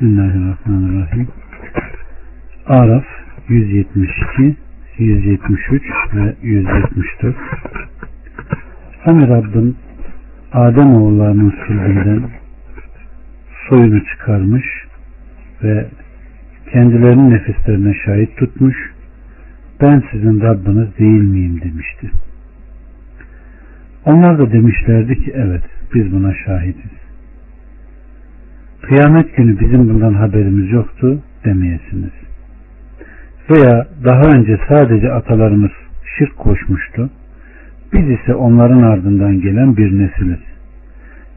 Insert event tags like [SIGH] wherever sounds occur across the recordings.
Bismillahirrahmanirrahim. Araf 172, 173 ve 174 Hani Rabbin Adem oğullarının sülbünden soyunu çıkarmış ve kendilerinin nefislerine şahit tutmuş ben sizin Rabbiniz değil miyim demişti. Onlar da demişlerdi ki evet biz buna şahidiz. Kıyamet günü bizim bundan haberimiz yoktu demeyesiniz. Veya daha önce sadece atalarımız şirk koşmuştu. Biz ise onların ardından gelen bir nesiliz.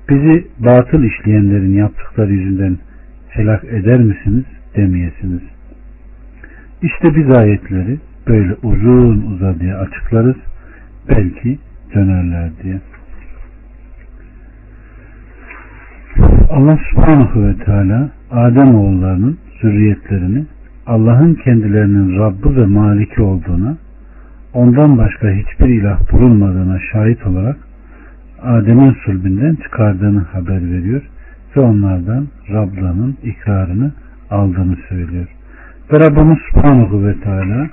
Bizi batıl işleyenlerin yaptıkları yüzünden helak eder misiniz demeyesiniz. İşte biz ayetleri böyle uzun uzadıya açıklarız. Belki dönerler diye. Allah subhanahu ve teala Adem oğullarının zürriyetlerini Allah'ın kendilerinin Rabbi ve Maliki olduğuna ondan başka hiçbir ilah bulunmadığına şahit olarak Adem'in sulbünden çıkardığını haber veriyor ve onlardan Rabla'nın ikrarını aldığını söylüyor. Ve Rabbimiz Subhanahu ve Teala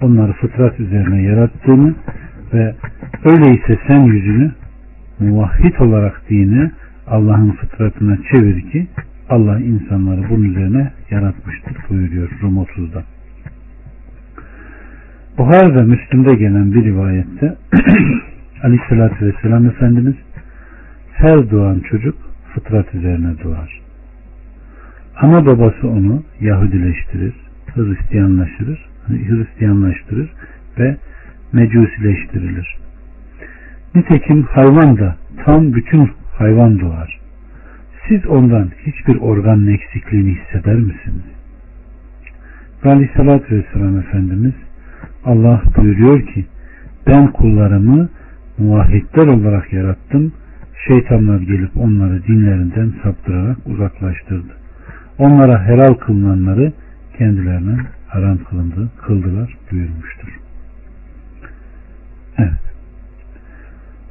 onları fıtrat üzerine yarattığını ve öyleyse sen yüzünü muvahhid olarak dine Allah'ın fıtratına çevir ki Allah insanları bunun üzerine yaratmıştır buyuruyor Rum 30'da. Buhar ve Müslüm'de gelen bir rivayette [CLEARS THROAT] Aleyhisselatü Vesselam Efendimiz her doğan çocuk fıtrat üzerine doğar. Ana babası onu Yahudileştirir, Hristiyanlaştırır, Hristiyanlaştırır ve mecusileştirilir. Nitekim hayvan da tam bütün hayvan doğar. Siz ondan hiçbir organın eksikliğini hisseder misiniz? Ve Aleyhisselatü Vesselam Efendimiz Allah buyuruyor ki ben kullarımı muvahhidler olarak yarattım. Şeytanlar gelip onları dinlerinden saptırarak uzaklaştırdı. Onlara helal kılınanları kendilerine haram kılındı, kıldılar buyurmuştur. Evet.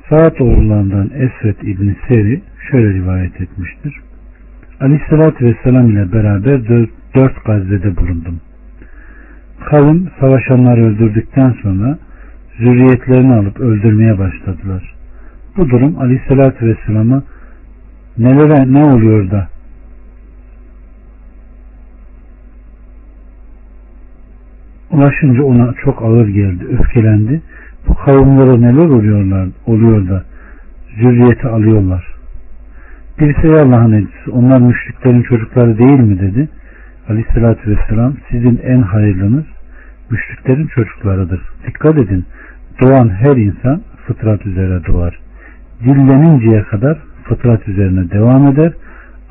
Saat oğullarından Esvet İbni Seri şöyle rivayet etmiştir. Aleyhissalatü Vesselam ile beraber dört, dört gazvede bulundum. Kavim savaşanları öldürdükten sonra zürriyetlerini alıp öldürmeye başladılar. Bu durum Aleyhisselatü Vesselam'a nelere ne oluyor da ulaşınca ona çok ağır geldi, öfkelendi. Bu kavimlere neler oluyorlar, oluyor da zürriyeti alıyorlar. Birisi ey Allah'ın elçisi onlar müşriklerin çocukları değil mi dedi. Aleyhissalatü vesselam sizin en hayırlınız müşriklerin çocuklarıdır. Dikkat edin doğan her insan fıtrat üzere doğar. Dilleninceye kadar fıtrat üzerine devam eder.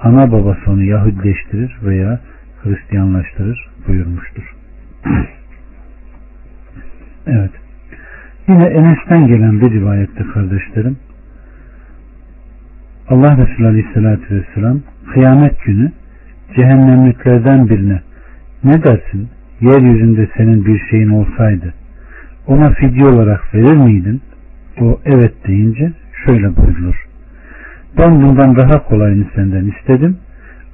Ana babası onu Yahudileştirir veya Hristiyanlaştırır buyurmuştur. [CLEARS THROAT] evet. Yine Enes'ten gelen bir rivayette kardeşlerim Allah Resulü Aleyhisselatü Vesselam kıyamet günü cehennemliklerden birine ne dersin yeryüzünde senin bir şeyin olsaydı ona fidye olarak verir miydin? O evet deyince şöyle buyurulur. Ben bundan daha kolayını senden istedim.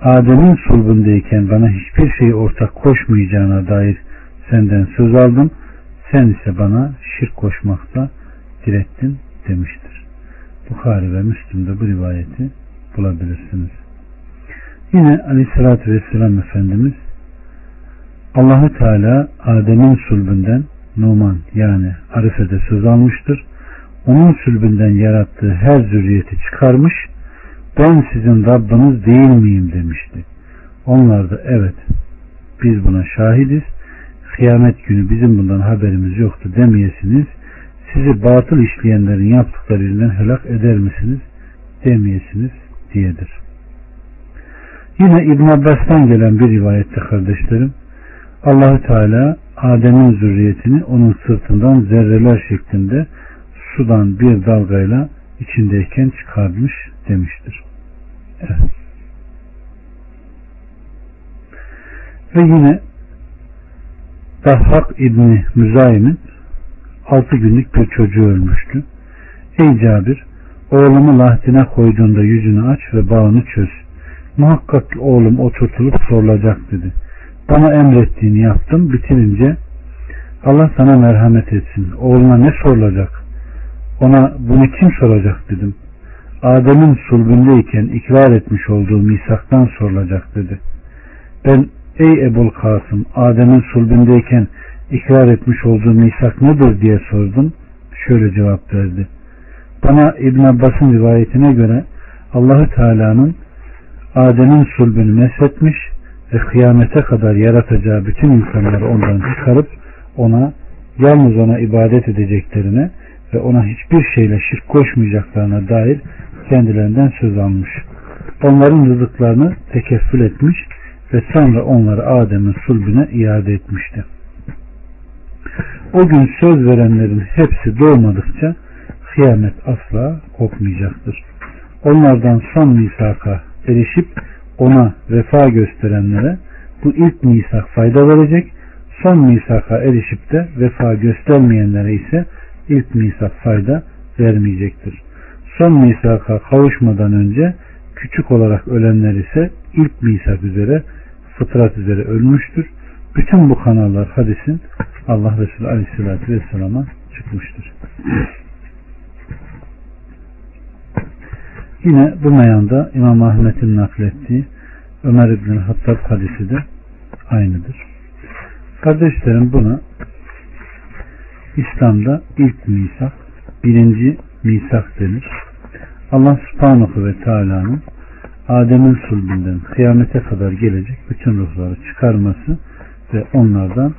Adem'in sulbundayken bana hiçbir şey ortak koşmayacağına dair senden söz aldım. Sen ise bana şirk koşmakta direttin demiştir. Bukhari ve Müslim'de bu rivayeti bulabilirsiniz. Yine Aleyhisselatü Vesselam Efendimiz Allahu Teala Adem'in sulbünden Numan yani Arife'de söz almıştır. Onun sülbünden yarattığı her zürriyeti çıkarmış, ben sizin Rabbiniz değil miyim demişti. Onlar da evet, biz buna şahidiz, kıyamet günü bizim bundan haberimiz yoktu demeyesiniz, sizi batıl işleyenlerin yaptıkları yüzünden helak eder misiniz demeyesiniz diyedir. Yine İbn Abbas'tan gelen bir rivayette kardeşlerim, Allahü Teala Adem'in zürriyetini onun sırtından zerreler şeklinde sudan bir dalgayla içindeyken çıkarmış demiştir. Evet. Ve yine Dahhak İbni Müzayim'in 6 günlük bir çocuğu ölmüştü. Ey Cabir, oğlumu lahdine koyduğunda yüzünü aç ve bağını çöz. Muhakkak oğlum oturtulup sorulacak dedi. Bana emrettiğini yaptım. Bitirince Allah sana merhamet etsin. Oğluna ne sorulacak? Ona bunu kim soracak dedim. Adem'in sulbündeyken ikrar etmiş olduğu misaktan sorulacak dedi. Ben ey Ebul Kasım Adem'in sulbündeyken ikrar etmiş olduğu misak nedir diye sordum. Şöyle cevap verdi. Bana İbn Abbas'ın rivayetine göre Allahü Teala'nın Adem'in sulbünü meshetmiş ve kıyamete kadar yaratacağı bütün insanları ondan çıkarıp ona yalnız ona ibadet edeceklerine ve ona hiçbir şeyle şirk koşmayacaklarına dair kendilerinden söz almış. Onların rızıklarını tekeffül etmiş ve sonra onları Adem'in sulbüne iade etmişti. O gün söz verenlerin hepsi doğmadıkça kıyamet asla kopmayacaktır. Onlardan son misaka erişip ona vefa gösterenlere bu ilk misak fayda verecek, son misaka erişip de vefa göstermeyenlere ise ilk misak fayda vermeyecektir. Son misaka kavuşmadan önce küçük olarak ölenler ise ilk misak üzere fıtrat üzere ölmüştür. Bütün bu kanallar hadisin Allah Resulü Aleyhisselatü Vesselam'a çıkmıştır. Yine bu meyanda İmam Ahmet'in naklettiği Ömer İbn Hattab hadisi de aynıdır. Kardeşlerim buna İslam'da ilk misak, birinci misak denir. Allah subhanahu ve teala'nın Adem'in sulbünden kıyamete kadar gelecek bütün ruhları çıkarması ve onlardan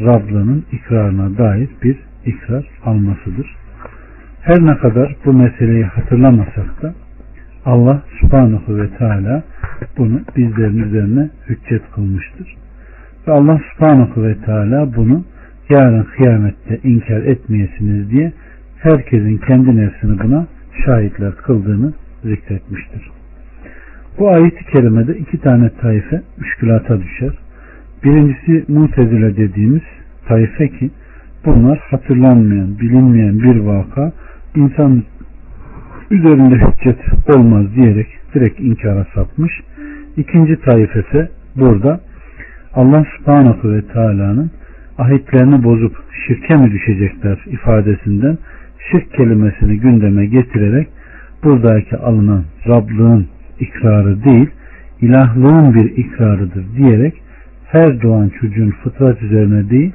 Rablığının ikrarına dair bir ikrar almasıdır. Her ne kadar bu meseleyi hatırlamasak da Allah subhanahu ve teala bunu bizlerin üzerine hüccet kılmıştır. Ve Allah subhanahu ve teala bunu yarın kıyamette inkar etmeyesiniz diye herkesin kendi nefsini buna şahitler kıldığını zikretmiştir. Bu ayet-i kerimede iki tane taife müşkülata düşer. Birincisi mutezile dediğimiz taife ki bunlar hatırlanmayan, bilinmeyen bir vaka insan üzerinde hüccet olmaz diyerek direkt inkara sapmış. İkinci taifesi burada Allah subhanahu ve teala'nın ahitlerini bozup şirke mi düşecekler ifadesinden şirk kelimesini gündeme getirerek buradaki alınan Rablığın ikrarı değil ilahlığın bir ikrarıdır diyerek her doğan çocuğun fıtrat üzerine değil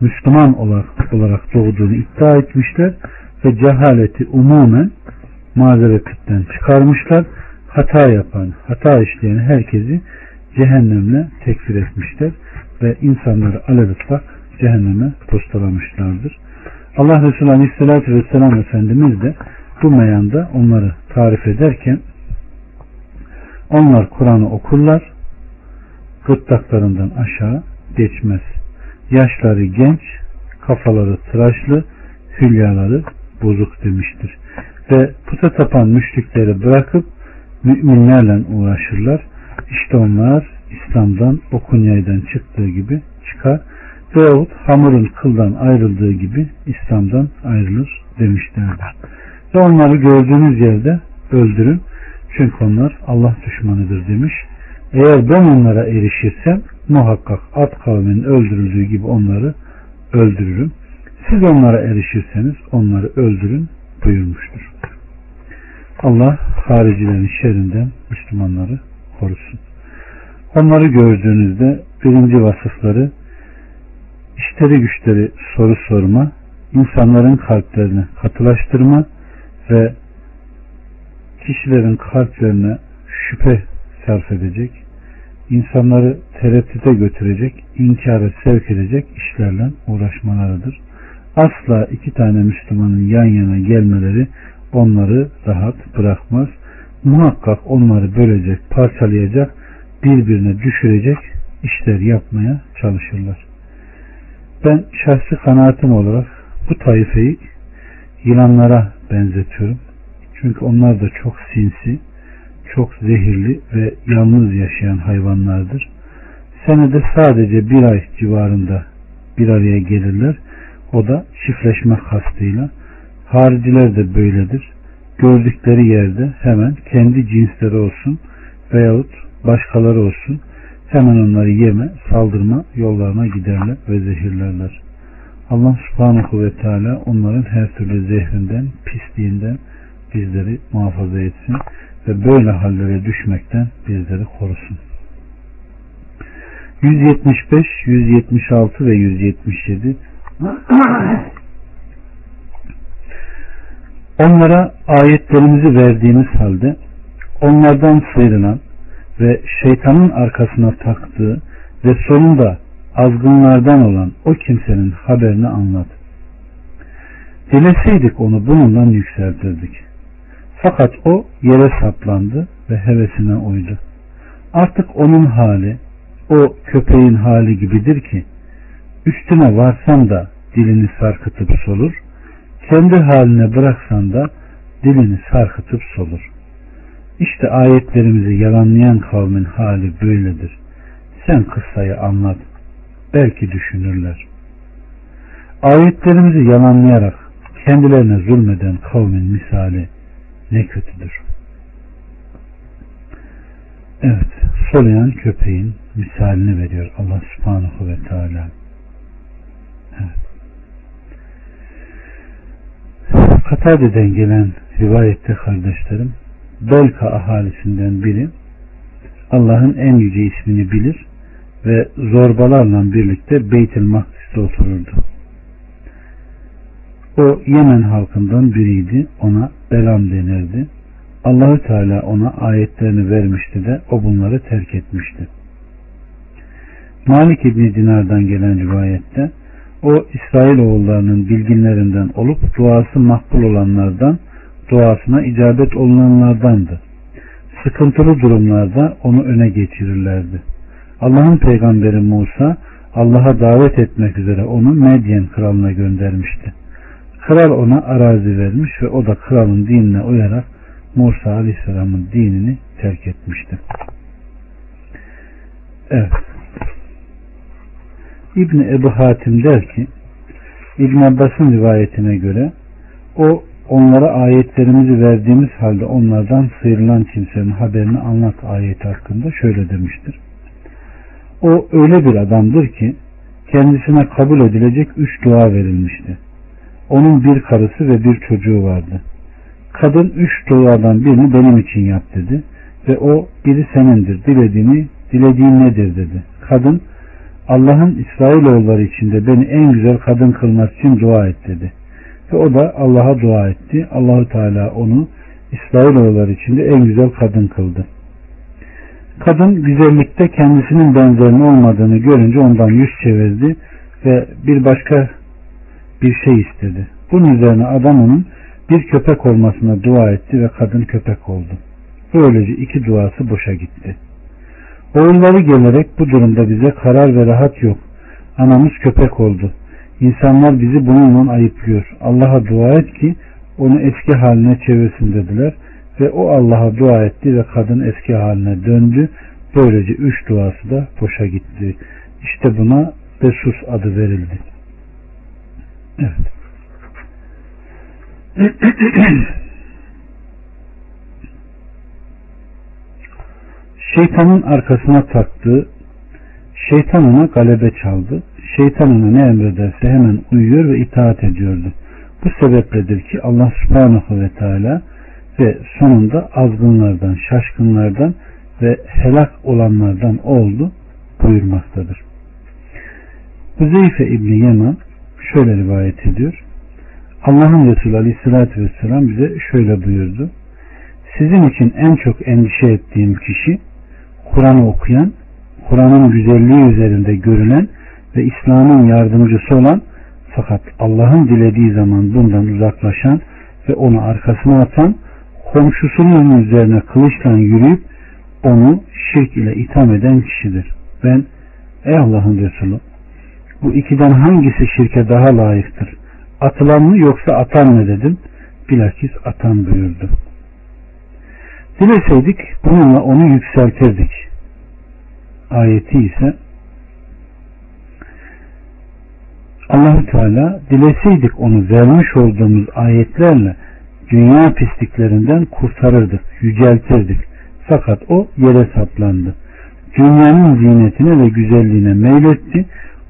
Müslüman olarak, olarak doğduğunu iddia etmişler ve cehaleti umumen mazeretten çıkarmışlar. Hata yapan, hata işleyen herkesi cehennemle tekfir etmişler ve insanları alev ıslak cehenneme postalamışlardır. Allah Resulü Aleyhisselatü Vesselam Efendimiz de bu meyanda onları tarif ederken onlar Kur'an'ı okurlar gırtlaklarından aşağı geçmez. Yaşları genç, kafaları tıraşlı, hülyaları bozuk demiştir. Ve puta tapan müşrikleri bırakıp müminlerle uğraşırlar. İşte onlar İslam'dan yaydan çıktığı gibi çıkar veyahut hamurun kıldan ayrıldığı gibi İslam'dan ayrılır demişlerdir. Ve onları gördüğünüz yerde öldürün. Çünkü onlar Allah düşmanıdır demiş. Eğer ben onlara erişirsem muhakkak at kavminin öldürüldüğü gibi onları öldürürüm. Siz onlara erişirseniz onları öldürün buyurmuştur. Allah haricilerin şerrinden Müslümanları korusun. Onları gördüğünüzde birinci vasıfları işleri güçleri soru sorma, insanların kalplerini katılaştırma ve kişilerin kalplerine şüphe sarf edecek, insanları tereddüte götürecek, inkara sevk edecek işlerle uğraşmalarıdır. Asla iki tane Müslümanın yan yana gelmeleri onları rahat bırakmaz. Muhakkak onları bölecek, parçalayacak, birbirine düşürecek işler yapmaya çalışırlar. Ben şahsi kanaatim olarak bu taifeyi yılanlara benzetiyorum. Çünkü onlar da çok sinsi, çok zehirli ve yalnız yaşayan hayvanlardır. Senede sadece bir ay civarında bir araya gelirler. O da çiftleşme kastıyla. Hariciler de böyledir. Gördükleri yerde hemen kendi cinsleri olsun veyahut başkaları olsun hemen onları yeme, saldırma yollarına giderler ve zehirlerler. Allah subhanahu ve teala onların her türlü zehrinden, pisliğinden bizleri muhafaza etsin ve böyle hallere düşmekten bizleri korusun. 175, 176 ve 177 [CLEARS THROAT] Onlara ayetlerimizi verdiğimiz halde onlardan sıyrılan ve şeytanın arkasına taktığı ve sonunda azgınlardan olan o kimsenin haberini anlat. Dileseydik onu bununla yükseltirdik. Fakat o yere saplandı ve hevesine uydu. Artık onun hali o köpeğin hali gibidir ki üstüne varsan da dilini sarkıtıp solur, kendi haline bıraksan da dilini sarkıtıp solur. İşte ayetlerimizi yalanlayan kavmin hali böyledir. Sen kıssayı anlat. Belki düşünürler. Ayetlerimizi yalanlayarak kendilerine zulmeden kavmin misali ne kötüdür. Evet, soluyan köpeğin misalini veriyor Allah subhanahu ve teala. Evet. Katade'den gelen rivayette kardeşlerim Belka ahalisinden biri Allah'ın en yüce ismini bilir ve zorbalarla birlikte Beytül Makdis'te otururdu. O Yemen halkından biriydi. Ona Belam denirdi. Allahü Teala ona ayetlerini vermişti de o bunları terk etmişti. Malik İbni Dinar'dan gelen rivayette o İsrail oğullarının bilginlerinden olup duası makbul olanlardan duasına icabet olunanlardandı. Sıkıntılı durumlarda onu öne geçirirlerdi. Allah'ın peygamberi Musa Allah'a davet etmek üzere onu Medyen kralına göndermişti. Kral ona arazi vermiş ve o da kralın dinine uyarak Musa Aleyhisselam'ın dinini terk etmişti. Evet. İbni Ebu Hatim der ki İbn Abbas'ın rivayetine göre o onlara ayetlerimizi verdiğimiz halde onlardan sıyrılan kimsenin haberini anlat ayeti hakkında şöyle demiştir. O öyle bir adamdır ki kendisine kabul edilecek üç dua verilmişti. Onun bir karısı ve bir çocuğu vardı. Kadın üç duadan birini benim için yap dedi ve o biri senindir dilediğini dilediğin nedir dedi. Kadın Allah'ın İsrailoğulları içinde beni en güzel kadın kılması için dua et dedi. Ve o da Allah'a dua etti. Allahu Teala onu İsrailoğulları içinde en güzel kadın kıldı. Kadın güzellikte kendisinin benzerinin olmadığını görünce ondan yüz çevirdi ve bir başka bir şey istedi. Bunun üzerine adam onun bir köpek olmasına dua etti ve kadın köpek oldu. Böylece iki duası boşa gitti. Oğulları gelerek bu durumda bize karar ve rahat yok. Anamız köpek oldu. İnsanlar bizi bununla ayıplıyor. Allah'a dua et ki onu eski haline çevirsin dediler. Ve o Allah'a dua etti ve kadın eski haline döndü. Böylece üç duası da boşa gitti. İşte buna Besus adı verildi. [CLEARS THROAT] Şeytanın arkasına taktığı, şeytan ona galebe çaldı. Şeytan ona ne emrederse hemen uyuyor ve itaat ediyordu. Bu sebepledir ki Allah subhanahu ve teala ve sonunda azgınlardan, şaşkınlardan ve helak olanlardan oldu buyurmaktadır. Huzeyfe İbni Yaman şöyle rivayet ediyor. Allah'ın Resulü Aleyhisselatü Vesselam bize şöyle buyurdu. Sizin için en çok endişe ettiğim kişi Kur'an'ı okuyan, Kur'an'ın güzelliği üzerinde görülen ve İslam'ın yardımcısı olan fakat Allah'ın dilediği zaman bundan uzaklaşan ve onu arkasına atan komşusunun üzerine kılıçla yürüyüp onu şirk ile itham eden kişidir. Ben ey Allah'ın Resulü bu ikiden hangisi şirke daha layıktır? Atılan mı yoksa atan mı dedim. Bilakis atan buyurdu. Dileseydik bununla onu yükseltirdik. Ayeti ise allah Teala dileseydik onu vermiş olduğumuz ayetlerle dünya pisliklerinden kurtarırdık, yüceltirdik. Fakat o yere saplandı. Dünyanın zinetine ve güzelliğine meyletti.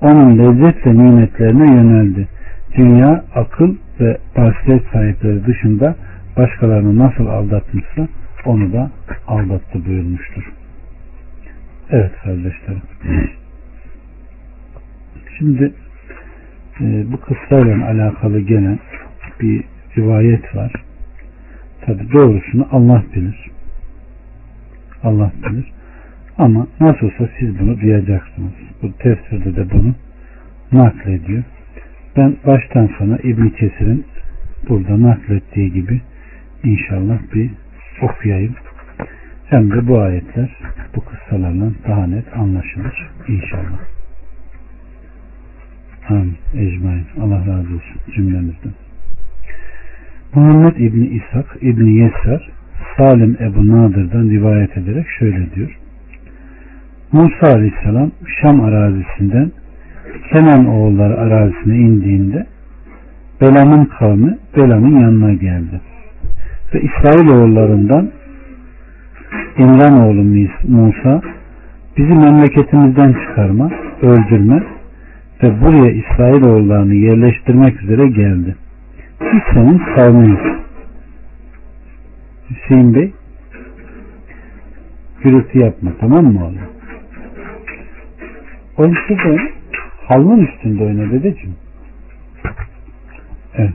Onun lezzet ve nimetlerine yöneldi. Dünya akıl ve basiret sahipleri dışında başkalarını nasıl aldatmışsa onu da aldattı buyurmuştur. Evet kardeşlerim. Şimdi e, bu kıssayla alakalı gelen bir rivayet var. Tabi doğrusunu Allah bilir. Allah bilir. Ama nasıl olsa siz bunu duyacaksınız. Bu tefsirde de bunu naklediyor. Ben baştan sona İbn Kesir'in burada naklettiği gibi inşallah bir okuyayım. Hem de bu ayetler bu kıssalarla daha net anlaşılır inşallah. Amin. Ecmain. Allah razı olsun cümlemizden. Muhammed İbni İshak İbni Yesar Salim Ebu Nadır'dan rivayet ederek şöyle diyor. Musa Aleyhisselam Şam arazisinden Kenan oğulları arazisine indiğinde Belam'ın kavmi Belam'ın yanına geldi. Ve İsrail oğullarından İmran oğlu Musa bizi memleketimizden çıkarma, öldürme ve buraya İsrail oğullarını yerleştirmek üzere geldi. Biz senin kavminiz. Hüseyin Bey gürültü yapma tamam mı oğlum? O işte halının üstünde oyna dedeciğim. Evet.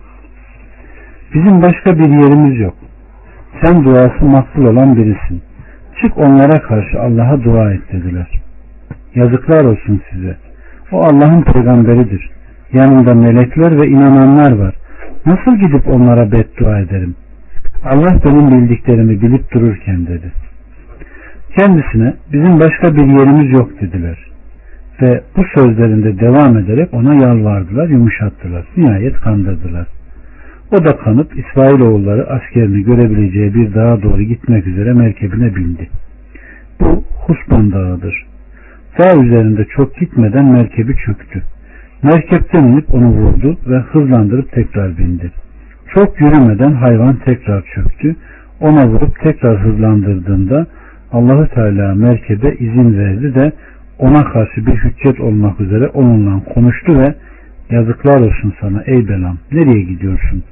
Bizim başka bir yerimiz yok. Sen duası makbul olan birisin. Çık onlara karşı Allah'a dua et dediler. Yazıklar olsun size. O Allah'ın peygamberidir. Yanında melekler ve inananlar var. Nasıl gidip onlara beddua ederim? Allah benim bildiklerimi bilip dururken dedi. Kendisine bizim başka bir yerimiz yok dediler. Ve bu sözlerinde devam ederek ona yalvardılar, yumuşattılar. Nihayet kandırdılar. O da kanıp İsrailoğulları askerini görebileceği bir dağa doğru gitmek üzere merkebine bindi. Bu Husban dağıdır. Dağ üzerinde çok gitmeden merkebi çöktü. Merkepten inip onu vurdu ve hızlandırıp tekrar bindi. Çok yürümeden hayvan tekrar çöktü. Ona vurup tekrar hızlandırdığında Allahü Teala merkebe izin verdi de ona karşı bir hüccet olmak üzere onunla konuştu ve yazıklar olsun sana ey belam nereye gidiyorsun?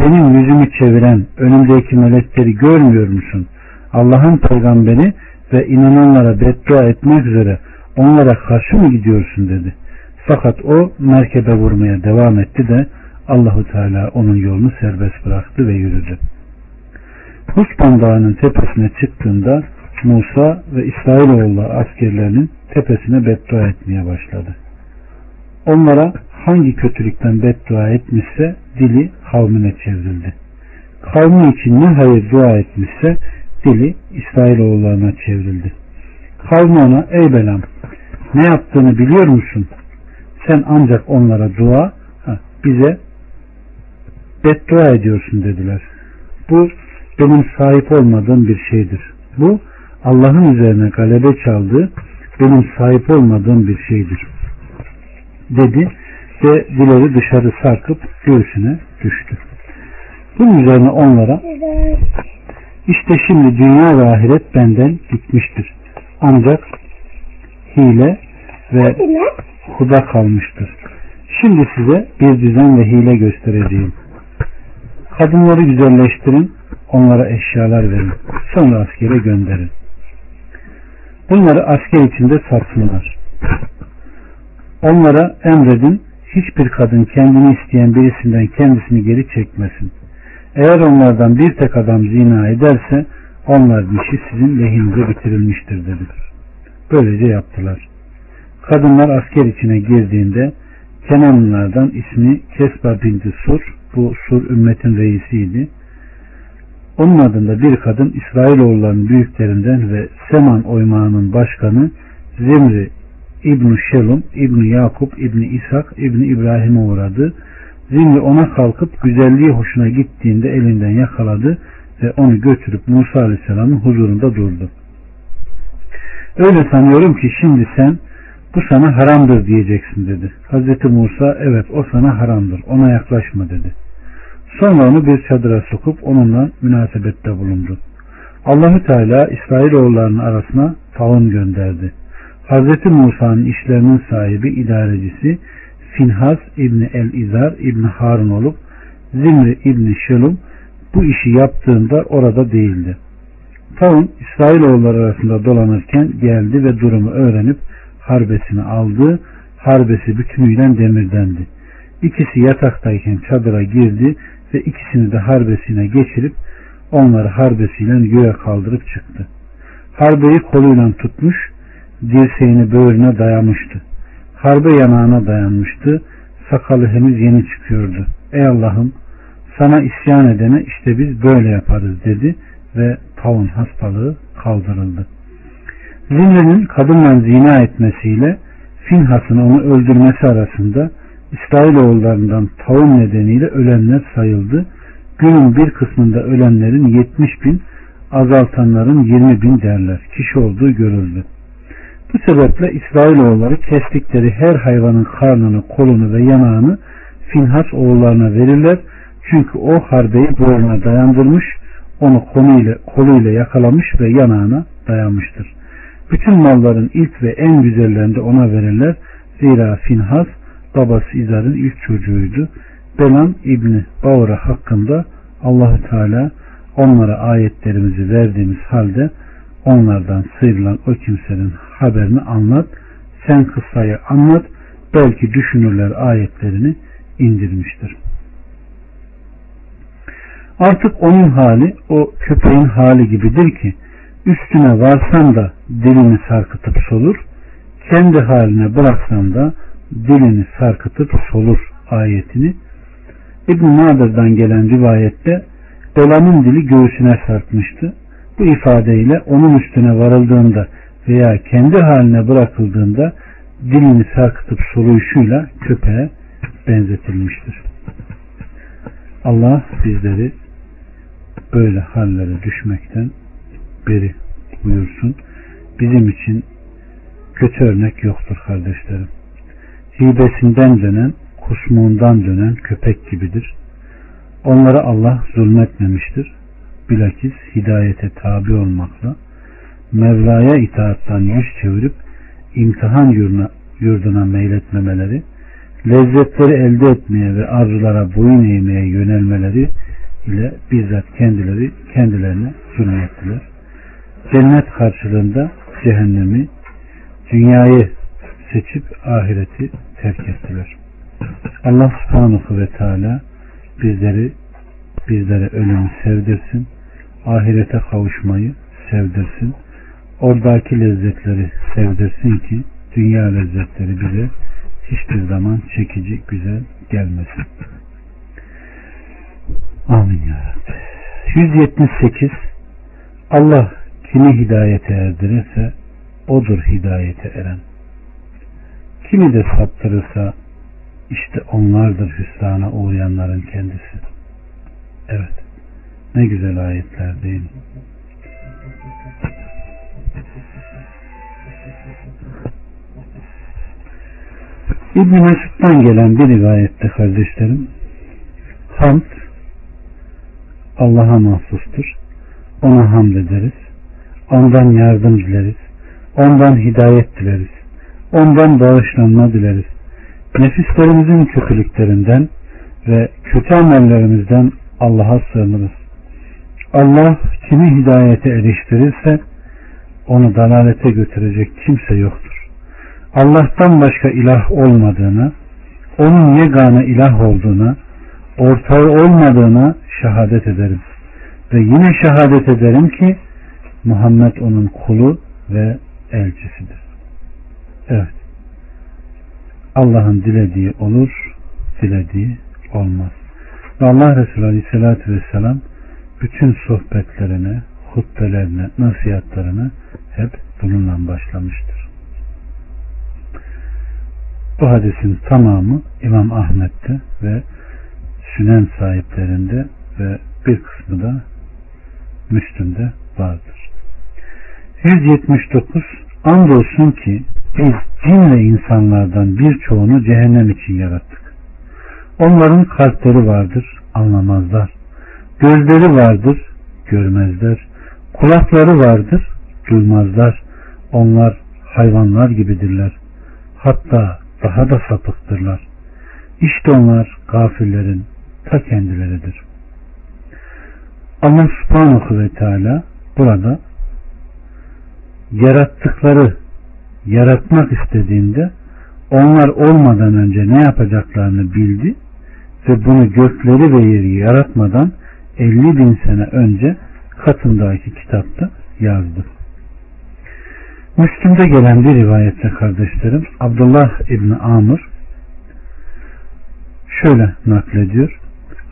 Benim yüzümü çeviren önümdeki melekleri görmüyor musun? Allah'ın peygamberi ve inananlara beddua etmek üzere onlara karşı mı gidiyorsun dedi. Fakat o merkebe vurmaya devam etti de Allahu Teala onun yolunu serbest bıraktı ve yürüdü. Husban Dağı'nın tepesine çıktığında Musa ve İsrailoğulları askerlerinin tepesine beddua etmeye başladı. Onlara hangi kötülükten beddua etmişse dili kavmine çevrildi. Kavmi için ne hayır dua etmişse dili İsrailoğullarına çevrildi. Kavmi ona ey belam ne yaptığını biliyor musun? Sen ancak onlara dua bize beddua ediyorsun dediler. Bu benim sahip olmadığım bir şeydir. Bu Allah'ın üzerine galebe çaldığı benim sahip olmadığım bir şeydir. Dedi ve dileri dışarı sarkıp göğsüne düştü. Bunun üzerine onlara işte şimdi dünya ve ahiret benden gitmiştir. Ancak hile ve huda kalmıştır. Şimdi size bir düzen ve hile göstereceğim. Kadınları güzelleştirin, onlara eşyalar verin. Sonra askere gönderin. Bunları asker içinde satsınlar. Onlara emredin, hiçbir kadın kendini isteyen birisinden kendisini geri çekmesin. Eğer onlardan bir tek adam zina ederse onların işi sizin lehinize bitirilmiştir dedi. Böylece yaptılar. Kadınlar asker içine girdiğinde Kenanlılardan ismi Kesba binti Sur, bu Sur ümmetin reisiydi. Onun adında bir kadın İsrailoğullarının büyüklerinden ve Seman oymağının başkanı Zimri İbn Şelum, İbn Yakup, İbn İshak, İbn İbrahim'e uğradı. Zimri ona kalkıp güzelliği hoşuna gittiğinde elinden yakaladı ve onu götürüp Musa Aleyhisselam'ın huzurunda durdu. Öyle sanıyorum ki şimdi sen bu sana haramdır diyeceksin dedi. Hazreti Musa evet o sana haramdır ona yaklaşma dedi. Sonra onu bir çadıra sokup onunla münasebette bulundu. Allahü Teala İsrailoğullarının arasına taun gönderdi. Hazreti Musa'nın işlerinin sahibi idarecisi Finhas İbni El-İzar İbni Harun olup Zimri İbni Şelum bu işi yaptığında orada değildi. Taun İsrailoğulları arasında dolanırken geldi ve durumu öğrenip harbesini aldı. Harbesi bütünüyle demirdendi. İkisi yataktayken çadıra girdi ve ikisini de harbesine geçirip onları harbesiyle göğe kaldırıp çıktı. Harbeyi koluyla tutmuş, dirseğini böğrüne dayamıştı. Harbe yanağına dayanmıştı. Sakalı henüz yeni çıkıyordu. Ey Allah'ım sana isyan edene işte biz böyle yaparız dedi ve taun hastalığı kaldırıldı. Zimri'nin kadınla zina etmesiyle Finhas'ın onu öldürmesi arasında İsrailoğullarından taun nedeniyle ölenler sayıldı. Günün bir kısmında ölenlerin 70 bin, azaltanların 20 bin derler. Kişi olduğu görüldü. Bu sebeple İsrailoğulları kestikleri her hayvanın karnını, kolunu ve yanağını Finhas oğullarına verirler. Çünkü o harbeyi boğuna dayandırmış, onu koluyla, koluyla yakalamış ve yanağına dayamıştır. Bütün malların ilk ve en güzellerini de ona verirler. Zira Finhas babası İzar'ın ilk çocuğuydu. Belan İbni Bavra hakkında Allahü Teala onlara ayetlerimizi verdiğimiz halde onlardan sıyrılan o kimsenin haberini anlat. Sen kıssayı anlat. Belki düşünürler ayetlerini indirmiştir. Artık onun hali o köpeğin hali gibidir ki üstüne varsan da dilini sarkıtıp solur, kendi haline bıraksan da dilini sarkıtıp solur ayetini İbn-i Nadir'den gelen rivayette Belan'ın dili göğsüne sarkmıştı. Bu ifadeyle onun üstüne varıldığında veya kendi haline bırakıldığında dilini sarkıtıp soluyuşuyla köpeğe benzetilmiştir. Allah bizleri böyle hallere düşmekten beri buyursun. Bizim için kötü örnek yoktur kardeşlerim. Hibesinden dönen, kusmuğundan dönen köpek gibidir. Onlara Allah zulmetmemiştir. Bilakis hidayete tabi olmakla Mevla'ya itaattan yüz çevirip imtihan yurduna, yurduna meyletmemeleri, lezzetleri elde etmeye ve arzulara boyun eğmeye yönelmeleri ile bizzat kendileri kendilerine zulmettiler. Cennet karşılığında cehennemi, dünyayı seçip ahireti terk ettiler. Allah subhanahu ve teala bizleri bizlere ölümü sevdirsin, ahirete kavuşmayı sevdirsin, oradaki lezzetleri sevdirsin ki dünya lezzetleri bize hiçbir zaman çekici, güzel gelmesin. Amin ya Rabbi. 178 Allah kimi hidayete erdirirse odur hidayete eren. Kimi de saptırırsa işte onlardır hüsrana uğrayanların kendisi. Evet. Ne güzel ayetler değil mi? İbn Mesud'dan gelen bir rivayette kardeşlerim hamd Allah'a mahsustur. Ona hamd ederiz. Ondan yardım dileriz. Ondan hidayet dileriz. Ondan bağışlanma dileriz. Nefislerimizin kötülüklerinden ve kötü amellerimizden Allah'a sığınırız. Allah kimi hidayete eriştirirse onu dalalete götürecek kimse yoktur. Allah'tan başka ilah olmadığına, onun yegane ilah olduğuna, ortağı olmadığına şehadet ederim. Ve yine şehadet ederim ki Muhammed onun kulu ve elçisidir. Evet. Allah'ın dilediği olur, dilediği olmaz. Ve Allah Resulü Aleyhisselatü Vesselam bütün sohbetlerine, hutbelerine, nasihatlarına hep bununla başlamıştır. Bu hadisin tamamı İmam Ahmet'te ve Sünen sahiplerinde ve bir kısmı da Müslüm'de vardır. 179 Andolsun ki biz cin ve insanlardan birçoğunu cehennem için yarattık. Onların kalpleri vardır, anlamazlar. Gözleri vardır, görmezler. Kulakları vardır, duymazlar. Onlar hayvanlar gibidirler. Hatta daha da sapıktırlar. İşte onlar gafillerin ta kendileridir. Allah subhanahu ve teala burada yarattıkları yaratmak istediğinde onlar olmadan önce ne yapacaklarını bildi ve bunu gökleri ve yeri yaratmadan 50 bin sene önce katındaki kitapta yazdı. Müslüm'de gelen bir rivayette kardeşlerim Abdullah İbni Amr şöyle naklediyor.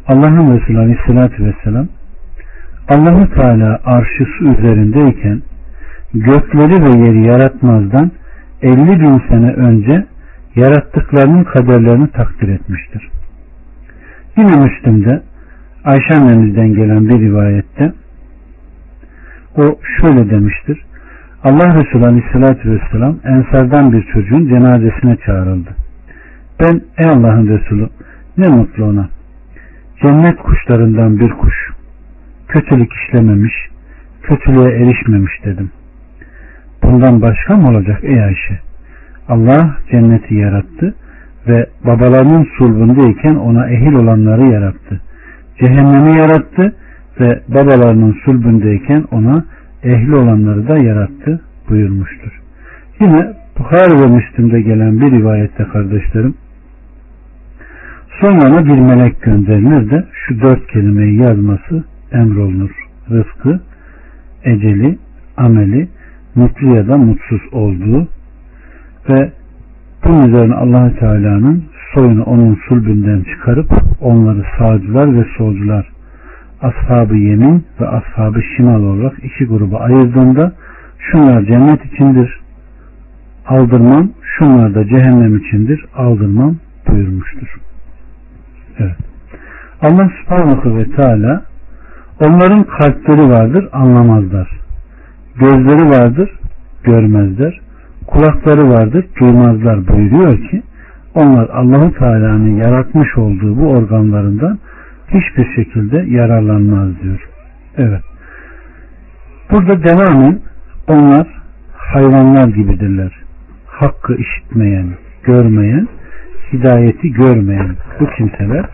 Allah'ın Resulü Aleyhisselatü Vesselam Allahu Teala arşı su üzerindeyken gökleri ve yeri yaratmazdan 50 bin sene önce yarattıklarının kaderlerini takdir etmiştir. Yine Müslüm'de Ayşe annemizden gelen bir rivayette o şöyle demiştir. Allah Resulü Aleyhisselatü Vesselam Ensardan bir çocuğun cenazesine çağrıldı. Ben ey Allah'ın Resulü ne mutlu ona. Cennet kuşlarından bir kuş. Kötülük işlememiş, kötülüğe erişmemiş dedim. Bundan başka mı olacak ey Ayşe? Allah cenneti yarattı ve babalarının sulbundayken ona ehil olanları yarattı. Cehennemi yarattı ve babalarının sulbundayken ona ehli olanları da yarattı buyurmuştur. Yine Bukhari ve Müslim'de gelen bir rivayette kardeşlerim sonra ona bir melek gönderilir de şu dört kelimeyi yazması emrolunur. Rızkı, eceli, ameli, mutlu ya da mutsuz olduğu ve bunun üzerine allah Teala'nın soyunu onun sulbünden çıkarıp onları sağcılar ve solcular ashabı yemin ve ashabı şimal olarak iki gruba ayırdığında şunlar cennet içindir aldırmam şunlar da cehennem içindir aldırmam buyurmuştur. Evet. Allah subhanahu ve teala onların kalpleri vardır anlamazlar. Gözleri vardır görmezler. Kulakları vardır duymazlar buyuruyor ki onlar Allahu Teala'nın yaratmış olduğu bu organlarından hiçbir şekilde yararlanmaz diyor. Evet. Burada devamen onlar hayvanlar gibidirler. Hakkı işitmeyen, görmeyen, hidayeti görmeyen bu kimseler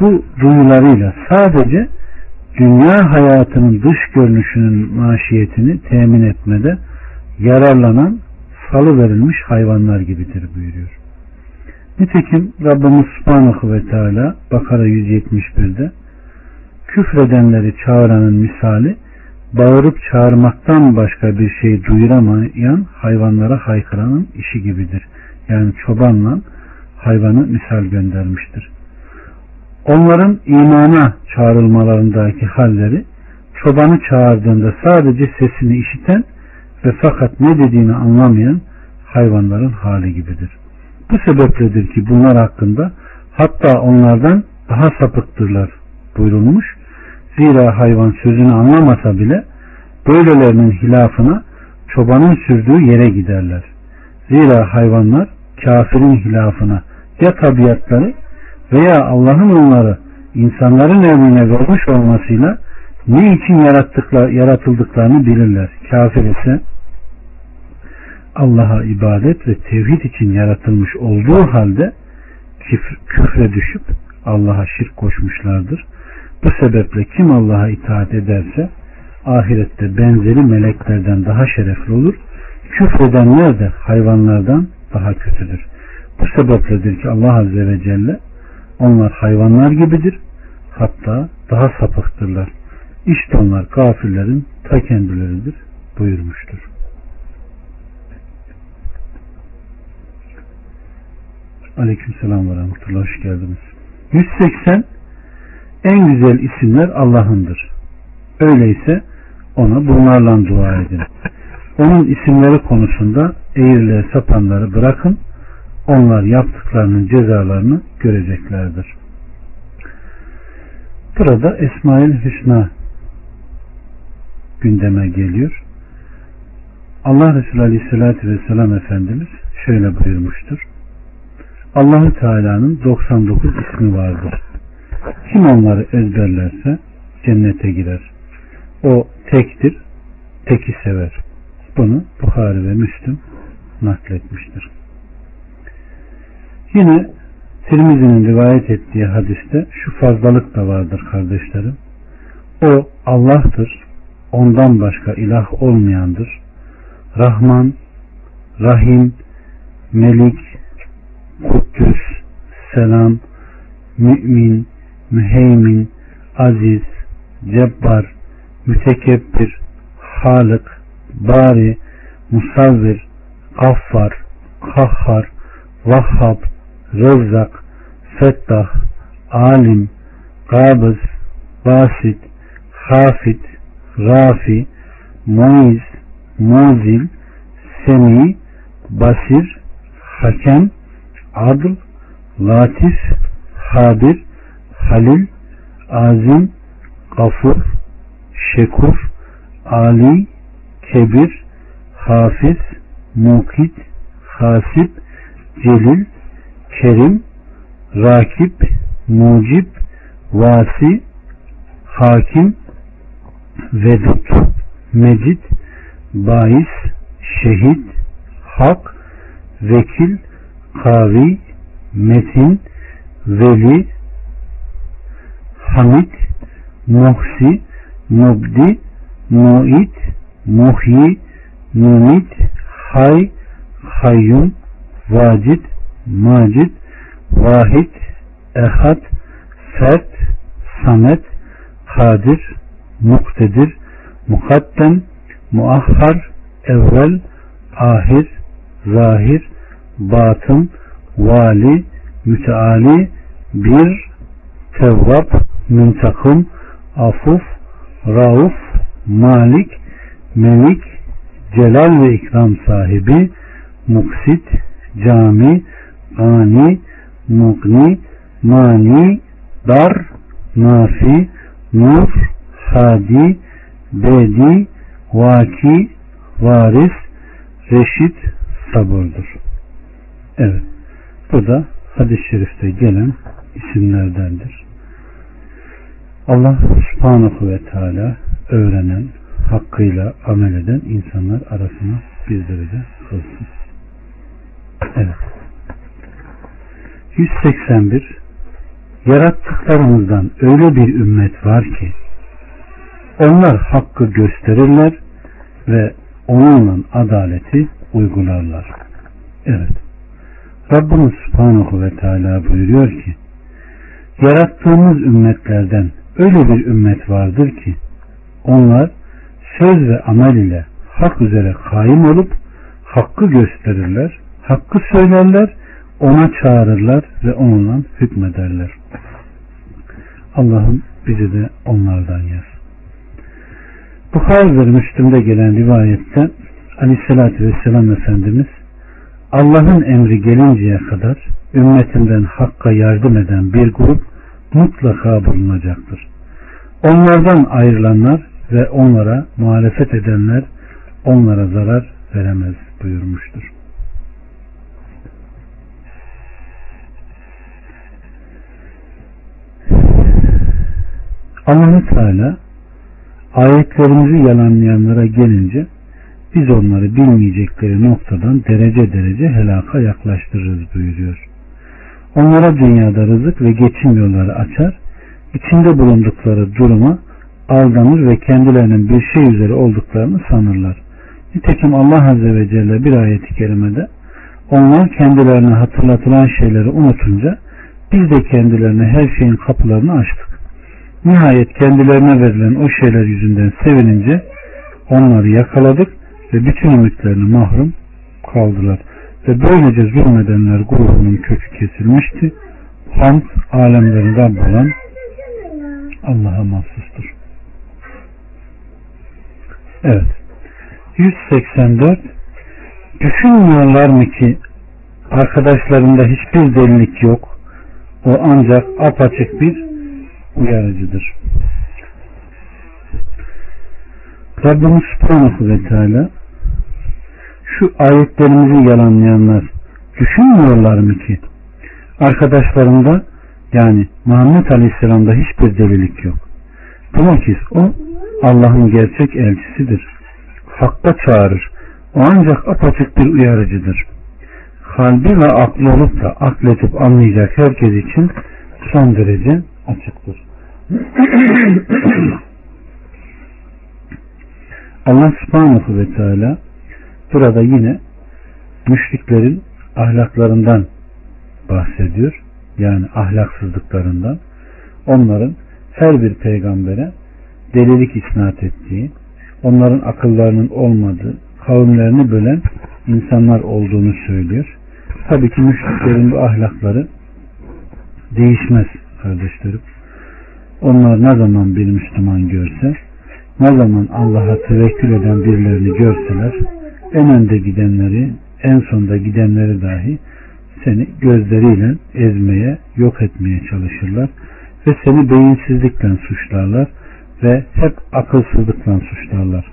bu duyularıyla sadece dünya hayatının dış görünüşünün maşiyetini temin etmede yararlanan salı verilmiş hayvanlar gibidir buyuruyor. Nitekim Rabbimiz Subhanahu ve Teala Bakara 171'de küfredenleri çağıranın misali bağırıp çağırmaktan başka bir şey duyuramayan hayvanlara haykıranın işi gibidir. Yani çobanla hayvanı misal göndermiştir. Onların imana çağrılmalarındaki halleri çobanı çağırdığında sadece sesini işiten ve fakat ne dediğini anlamayan hayvanların hali gibidir. Bu sebepledir ki bunlar hakkında hatta onlardan daha sapıktırlar buyurulmuş. Zira hayvan sözünü anlamasa bile böylelerinin hilafına çobanın sürdüğü yere giderler. Zira hayvanlar kafirin hilafına ya tabiatları veya Allah'ın onları insanların emrine vermiş olmasıyla ne için yarattıklar, yaratıldıklarını bilirler. Kafir ise Allah'a ibadet ve tevhid için yaratılmış olduğu halde küfre düşüp Allah'a şirk koşmuşlardır. Bu sebeple kim Allah'a itaat ederse ahirette benzeri meleklerden daha şerefli olur. Küfredenler de hayvanlardan daha kötüdür. Bu sebepledir ki Allah Azze ve Celle onlar hayvanlar gibidir. Hatta daha sapıktırlar. İşte onlar gafirlerin ta kendileridir buyurmuştur. Aleyküm selam ve rahmetullah. Hoş geldiniz. 180 en güzel isimler Allah'ındır. Öyleyse ona bunlarla dua edin. Onun isimleri konusunda eğrileri sapanları bırakın. Onlar yaptıklarının cezalarını göreceklerdir. Burada Esmail Hüsna gündeme geliyor. Allah Resulü Aleyhisselatü Vesselam Efendimiz şöyle buyurmuştur. Allahu Teala'nın 99 ismi vardır. Kim onları ezberlerse cennete girer. O tektir, teki sever. Bunu Bukhari ve Müslüm nakletmiştir. Yine Tirmizi'nin rivayet ettiği hadiste şu fazlalık da vardır kardeşlerim. O Allah'tır. Ondan başka ilah olmayandır. Rahman, Rahim, Melik, Kuddüs, Selam, Mümin, Müheymin, Aziz, Cebbar, Mütekebbir, Halık, Bari, Musavvir, Gaffar, Kahhar, Vahhab, Rezzak, Fettah, Alim, Kabız, Basit, Hafid, Rafi, Muiz, Muzil, Semi, Basir, Hakem, Adl, Latif, Habir, Halil, Azim, Gafur, Şekur, Ali, Kebir, Hafiz, Mukit, Hasip, Celil, Kerim, Rakip, Mucib, Vasi, Hakim, Vedut, Mecid, Bais, Şehit, Hak, Vekil, Kavi, Metin, Veli, Hamid, Muhsi, Mubdi, Muit, Muhyi, Mumit, Hay, Hayyum, Vacid, Macid, Vahid, Ehad, Fert, Samet, Kadir, Muktedir, Mukaddem, Muahhar, Evvel, Ahir, Zahir, Batın, Vali, Müteali, Bir, Tevvab, Müntakım, Afuf, Rauf, Malik, Melik, Celal ve İkram sahibi, Muksit, Cami, Ani, Mugni, Mani, Dar, Nafi, Nur, Hadi, Bedi, Vaki, Varis, Reşit, Sabırdır. Evet. Bu da hadis-i şerifte gelen isimlerdendir. Allah subhanahu ve teala öğrenen, hakkıyla amel eden insanlar arasına bizleri de kılsın. Evet. 181 Yarattıklarımızdan öyle bir ümmet var ki onlar hakkı gösterirler ve onunla adaleti uygularlar. Evet. Rabbimiz Subhanahu ve Teala buyuruyor ki yarattığımız ümmetlerden öyle bir ümmet vardır ki onlar söz ve amel ile hak üzere kaim olup hakkı gösterirler, hakkı söylerler, ona çağırırlar ve onunla hükmederler. Allah'ım bizi de onlardan yaz. Bukhari ve Müslüm'de gelen rivayette Aleyhisselatü Vesselam Efendimiz Allah'ın emri gelinceye kadar ümmetinden hakka yardım eden bir grup mutlaka bulunacaktır. Onlardan ayrılanlar ve onlara muhalefet edenler onlara zarar veremez buyurmuştur. Allah Teala ayetlerimizi yalanlayanlara gelince biz onları bilmeyecekleri noktadan derece derece helaka yaklaştırırız buyuruyor. Onlara dünyada rızık ve geçim yolları açar, içinde bulundukları duruma aldanır ve kendilerinin bir şey üzere olduklarını sanırlar. Nitekim Allah Azze ve Celle bir ayeti kerimede onlar kendilerine hatırlatılan şeyleri unutunca biz de kendilerine her şeyin kapılarını açtık. Nihayet kendilerine verilen o şeyler yüzünden sevinince onları yakaladık ve bütün ümitlerini mahrum kaldılar. Ve böylece zulmedenler grubunun kökü kesilmişti. Hamd alemlerin Rabbi olan Allah'a mahsustur. Evet. 184 Düşünmüyorlar mı ki arkadaşlarında hiçbir delilik yok. O ancak apaçık bir uyarıcıdır. Rabbimiz Subhanahu ve Teala şu ayetlerimizi yalanlayanlar düşünmüyorlar mı ki arkadaşlarında yani Muhammed Aleyhisselam'da hiçbir delilik yok. Bilakis o Allah'ın gerçek elçisidir. Hakka çağırır. O ancak apaçık bir uyarıcıdır. Kalbi ve aklı olup da akletip anlayacak herkes için son derece açıktır. [CLEARS THROAT] Allah subhanahu ve teala burada yine müşriklerin ahlaklarından bahsediyor. Yani ahlaksızlıklarından. Onların her bir peygambere delilik isnat ettiği, onların akıllarının olmadığı, kavimlerini bölen insanlar olduğunu söylüyor. Tabii ki müşriklerin bu ahlakları değişmez kardeşlerim. Onlar ne zaman bir Müslüman görse, ne zaman Allah'a tevekkül eden birilerini görseler, en önde gidenleri, en sonda gidenleri dahi seni gözleriyle ezmeye, yok etmeye çalışırlar ve seni beyinsizlikle suçlarlar ve hep akılsızlıkla suçlarlar.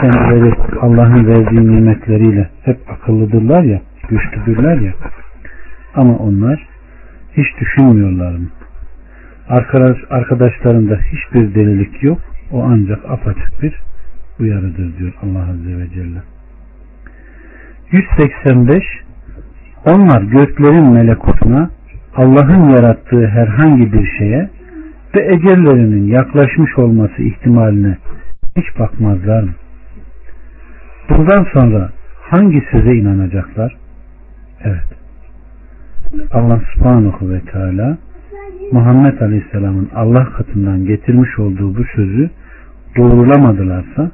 Kendileri Allah'ın verdiği nimetleriyle hep akıllıdırlar ya, güçlüdürler ya. Ama onlar hiç düşünmüyorlar mı? Arkadaş, arkadaşlarında hiçbir delilik yok. O ancak apaçık bir uyarıdır diyor Allah Azze ve Celle. 185 Onlar göklerin melekutuna Allah'ın yarattığı herhangi bir şeye ve ecellerinin yaklaşmış olması ihtimaline hiç bakmazlar mı? Bundan sonra hangi söze inanacaklar? Evet. Allah subhanahu ve teala Muhammed Aleyhisselam'ın Allah katından getirmiş olduğu bu sözü doğrulamadılarsa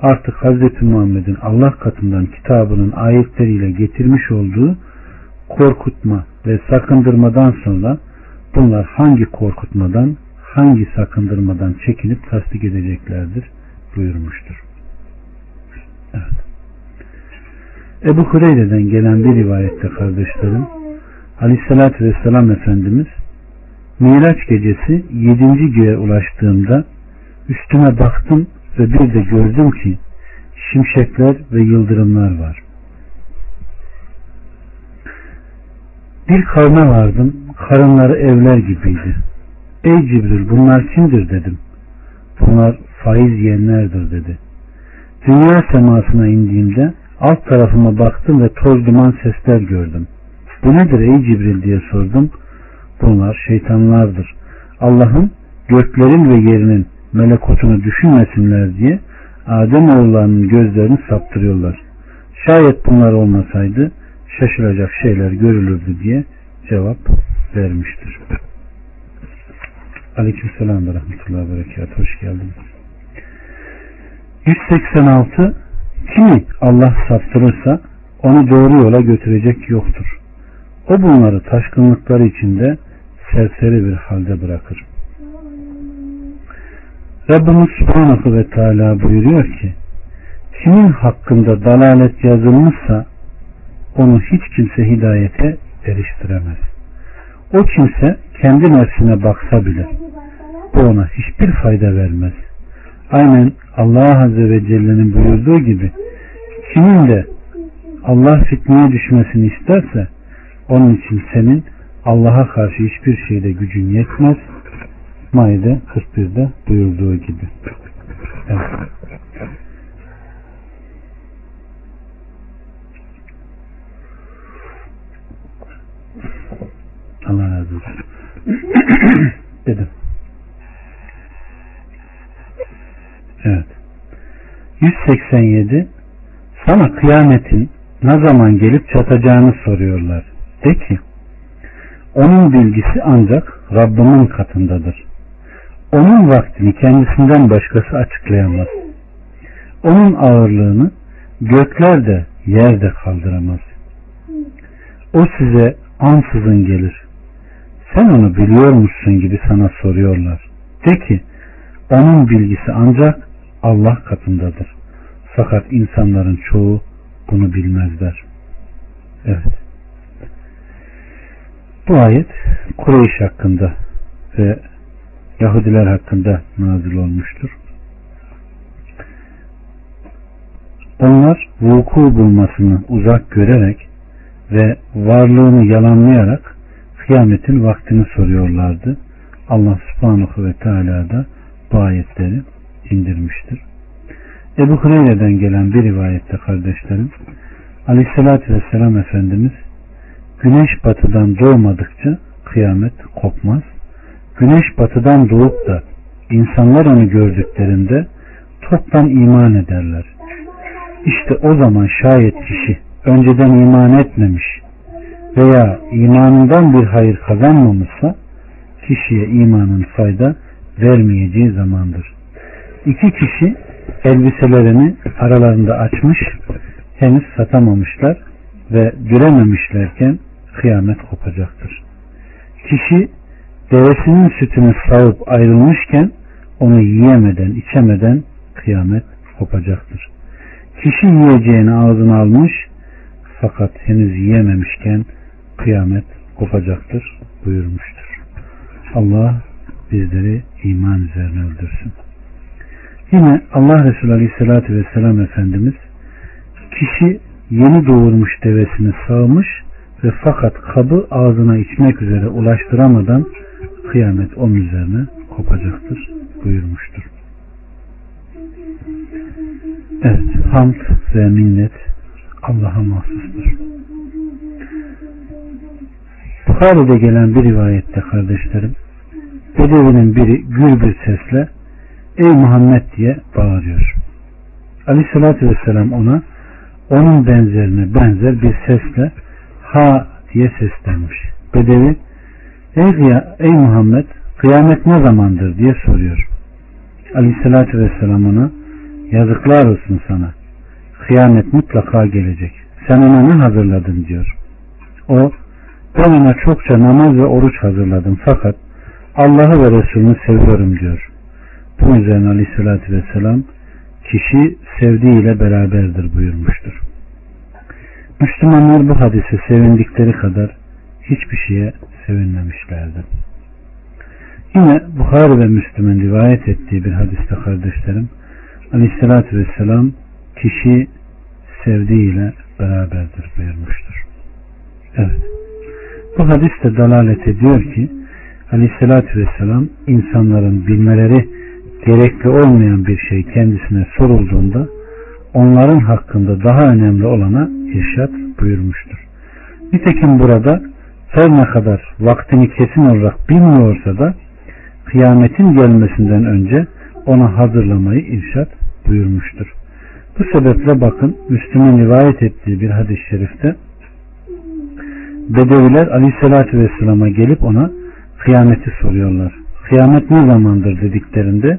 artık Hz. Muhammed'in Allah katından kitabının ayetleriyle getirmiş olduğu korkutma ve sakındırmadan sonra bunlar hangi korkutmadan hangi sakındırmadan çekinip tasdik edeceklerdir buyurmuştur. Evet. Ebu Hureyre'den gelen bir rivayette kardeşlerim Aleyhisselatü Vesselam Efendimiz Miraç gecesi yedinci göğe ulaştığımda üstüme baktım ve bir de gördüm ki şimşekler ve yıldırımlar var. Bir kavme vardım, karınları evler gibiydi. Ey Cibril bunlar kimdir dedim. Bunlar faiz yiyenlerdir dedi. Dünya semasına indiğimde alt tarafıma baktım ve toz duman sesler gördüm. Bu nedir ey Cibril diye sordum. Bunlar şeytanlardır. Allah'ın göklerin ve yerinin melekutunu düşünmesinler diye Adem oğullarının gözlerini saptırıyorlar. Şayet bunlar olmasaydı şaşılacak şeyler görülürdü diye cevap vermiştir. Aleyküm selam ve rahmetullahi ve berekat. Hoş geldiniz. 186 Kimi Allah saptırırsa onu doğru yola götürecek yoktur. O bunları taşkınlıkları içinde serseri bir halde bırakır. Rabbimiz Subhanahu ve Teala buyuruyor ki kimin hakkında dalalet yazılmışsa onu hiç kimse hidayete eriştiremez. O kimse kendi nefsine baksa bile bu ona hiçbir fayda vermez. Aynen Allah Azze ve Celle'nin buyurduğu gibi kimin de Allah fitneye düşmesini isterse onun için senin Allah'a karşı hiçbir şeyde gücün yetmez. Maide 41'de buyurduğu gibi. Evet. Allah razı olsun. [COUGHS] Dedim. Evet. 187 Sana kıyametin ne zaman gelip çatacağını soruyorlar. De ki onun bilgisi ancak Rabbimin katındadır. Onun vaktini kendisinden başkası açıklayamaz. Onun ağırlığını gökler de yer de kaldıramaz. O size ansızın gelir. Sen onu biliyormuşsun gibi sana soruyorlar. De ki onun bilgisi ancak Allah katındadır. Fakat insanların çoğu bunu bilmezler. Evet. Bu ayet Kureyş hakkında ve Yahudiler hakkında nazil olmuştur. Onlar vuku bulmasını uzak görerek ve varlığını yalanlayarak kıyametin vaktini soruyorlardı. Allah subhanahu ve teala da bu ayetleri indirmiştir. Ebu Hureyre'den gelen bir rivayette kardeşlerim Aleyhisselatü Vesselam Efendimiz Güneş batıdan doğmadıkça kıyamet kopmaz. Güneş batıdan doğup da insanlar onu gördüklerinde toptan iman ederler. İşte o zaman şayet kişi önceden iman etmemiş veya imanından bir hayır kazanmamışsa kişiye imanın fayda vermeyeceği zamandır. İki kişi elbiselerini aralarında açmış henüz satamamışlar ve görememişlerken kıyamet kopacaktır. Kişi devesinin sütünü sağıp ayrılmışken onu yiyemeden, içemeden kıyamet kopacaktır. Kişi yiyeceğini ağzına almış fakat henüz yiyememişken kıyamet kopacaktır buyurmuştur. Allah bizleri iman üzerine öldürsün. Yine Allah Resulü Aleyhisselatü Vesselam Efendimiz kişi yeni doğurmuş devesini sağmış ve fakat kabı ağzına içmek üzere ulaştıramadan kıyamet onun üzerine kopacaktır buyurmuştur. Evet, hamd ve minnet Allah'a mahsustur. Bukhari'de gelen bir rivayette kardeşlerim, Bedevinin biri gür bir sesle Ey Muhammed diye bağırıyor. Aleyhissalatü vesselam ona onun benzerine benzer bir sesle ha diye seslenmiş. Bedevi ey, ey Muhammed kıyamet ne zamandır diye soruyor. Aleyhissalatü vesselam ona yazıklar olsun sana. Kıyamet mutlaka gelecek. Sen ona ne hazırladın diyor. O ben ona çokça namaz ve oruç hazırladım fakat Allah'ı ve Resulünü seviyorum diyor. Bu üzerine aleyhissalatü vesselam kişi sevdiğiyle beraberdir buyurmuştur. Müslümanlar bu hadise sevindikleri kadar hiçbir şeye sevinmemişlerdi. Yine Bukhari ve Müslüm'ün rivayet ettiği bir hadiste kardeşlerim Aleyhisselatü Vesselam kişi sevdiğiyle beraberdir buyurmuştur. Evet. Bu hadiste dalalet ediyor ki Aleyhisselatü Vesselam insanların bilmeleri gerekli olmayan bir şey kendisine sorulduğunda onların hakkında daha önemli olana irşat buyurmuştur. Nitekim burada her ne kadar vaktini kesin olarak bilmiyorsa da kıyametin gelmesinden önce ona hazırlamayı irşat buyurmuştur. Bu sebeple bakın Müslüm'ün rivayet ettiği bir hadis-i şerifte Bedeviler aleyhissalatü vesselama gelip ona kıyameti soruyorlar. Kıyamet ne zamandır dediklerinde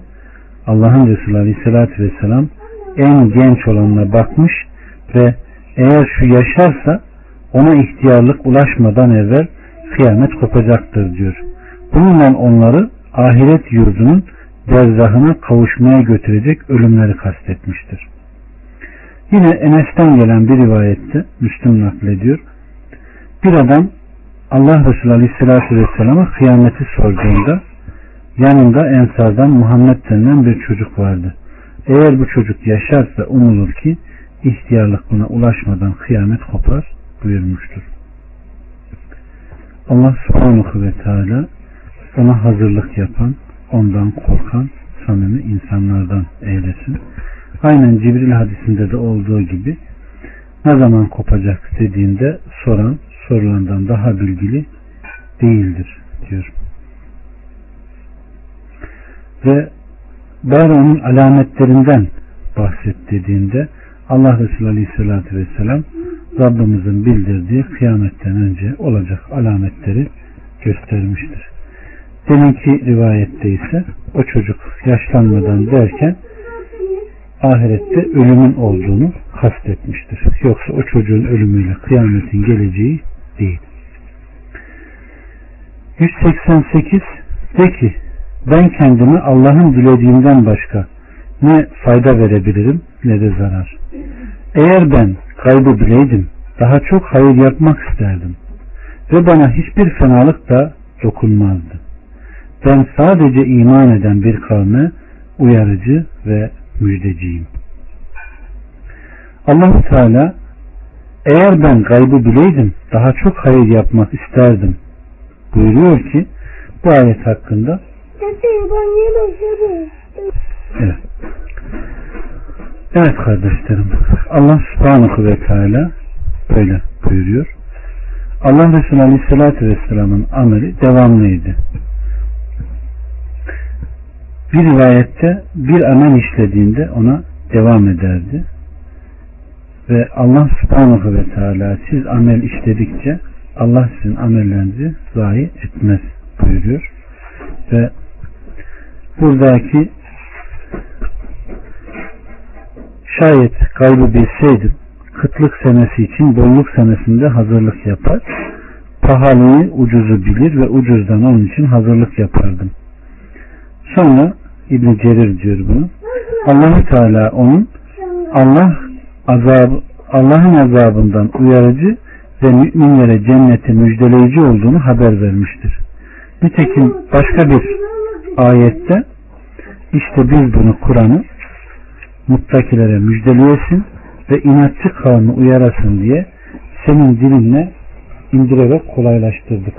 Allah'ın Resulü aleyhissalatü vesselam en genç olanına bakmış ve eğer şu yaşarsa ona ihtiyarlık ulaşmadan evvel kıyamet kopacaktır diyor. Bununla onları ahiret yurdunun derzahına kavuşmaya götürecek ölümleri kastetmiştir. Yine Enes'ten gelen bir rivayette Müslüm naklediyor. Bir adam Allah Resulü Aleyhisselatü Vesselam'a kıyameti sorduğunda yanında Ensardan Muhammed denilen bir çocuk vardı. Eğer bu çocuk yaşarsa umulur ki ihtiyarlık buna ulaşmadan kıyamet kopar buyurmuştur. Allah subhanahu ve teala ona hazırlık yapan, ondan korkan samimi insanlardan eylesin. Aynen Cibril hadisinde de olduğu gibi ne zaman kopacak dediğinde soran sorulandan daha bilgili değildir diyor. Ve bari onun alametlerinden bahset dediğinde Allah Resulü Aleyhisselatü Vesselam Rabbimizin bildirdiği kıyametten önce olacak alametleri göstermiştir. Deminki rivayette ise o çocuk yaşlanmadan derken ahirette ölümün olduğunu kastetmiştir. Yoksa o çocuğun ölümüyle kıyametin geleceği değil. 188 de ki ben kendimi Allah'ın dilediğinden başka ne fayda verebilirim ne de zarar. Eğer ben kaybı bileydim daha çok hayır yapmak isterdim ve bana hiçbir fenalık da dokunmazdı. Ben sadece iman eden bir kavme uyarıcı ve müjdeciyim. allah Teala eğer ben gaybı bileydim daha çok hayır yapmak isterdim buyuruyor ki bu ayet hakkında Evet. Evet kardeşlerim. Allah subhanahu ve teala böyle buyuruyor. Allah Resulü Aleyhisselatü Vesselam'ın ameli devamlıydı. Bir rivayette bir amel işlediğinde ona devam ederdi. Ve Allah subhanahu ve teala siz amel işledikçe Allah sizin amellerinizi zayi etmez buyuruyor. Ve buradaki şayet gaybı bilseydim kıtlık senesi için bolluk senesinde hazırlık yapar. Pahalıyı ucuzu bilir ve ucuzdan onun için hazırlık yapardım. Sonra İbn Cerir diyor bunu. Allahu Teala onun Allah azab Allah'ın azabından uyarıcı ve müminlere cenneti müjdeleyici olduğunu haber vermiştir. Nitekim başka bir ayette. İşte biz bunu Kur'an'ı muttakilere müjdeleyesin ve inatçı kavmi uyarasın diye senin dilinle indirerek kolaylaştırdık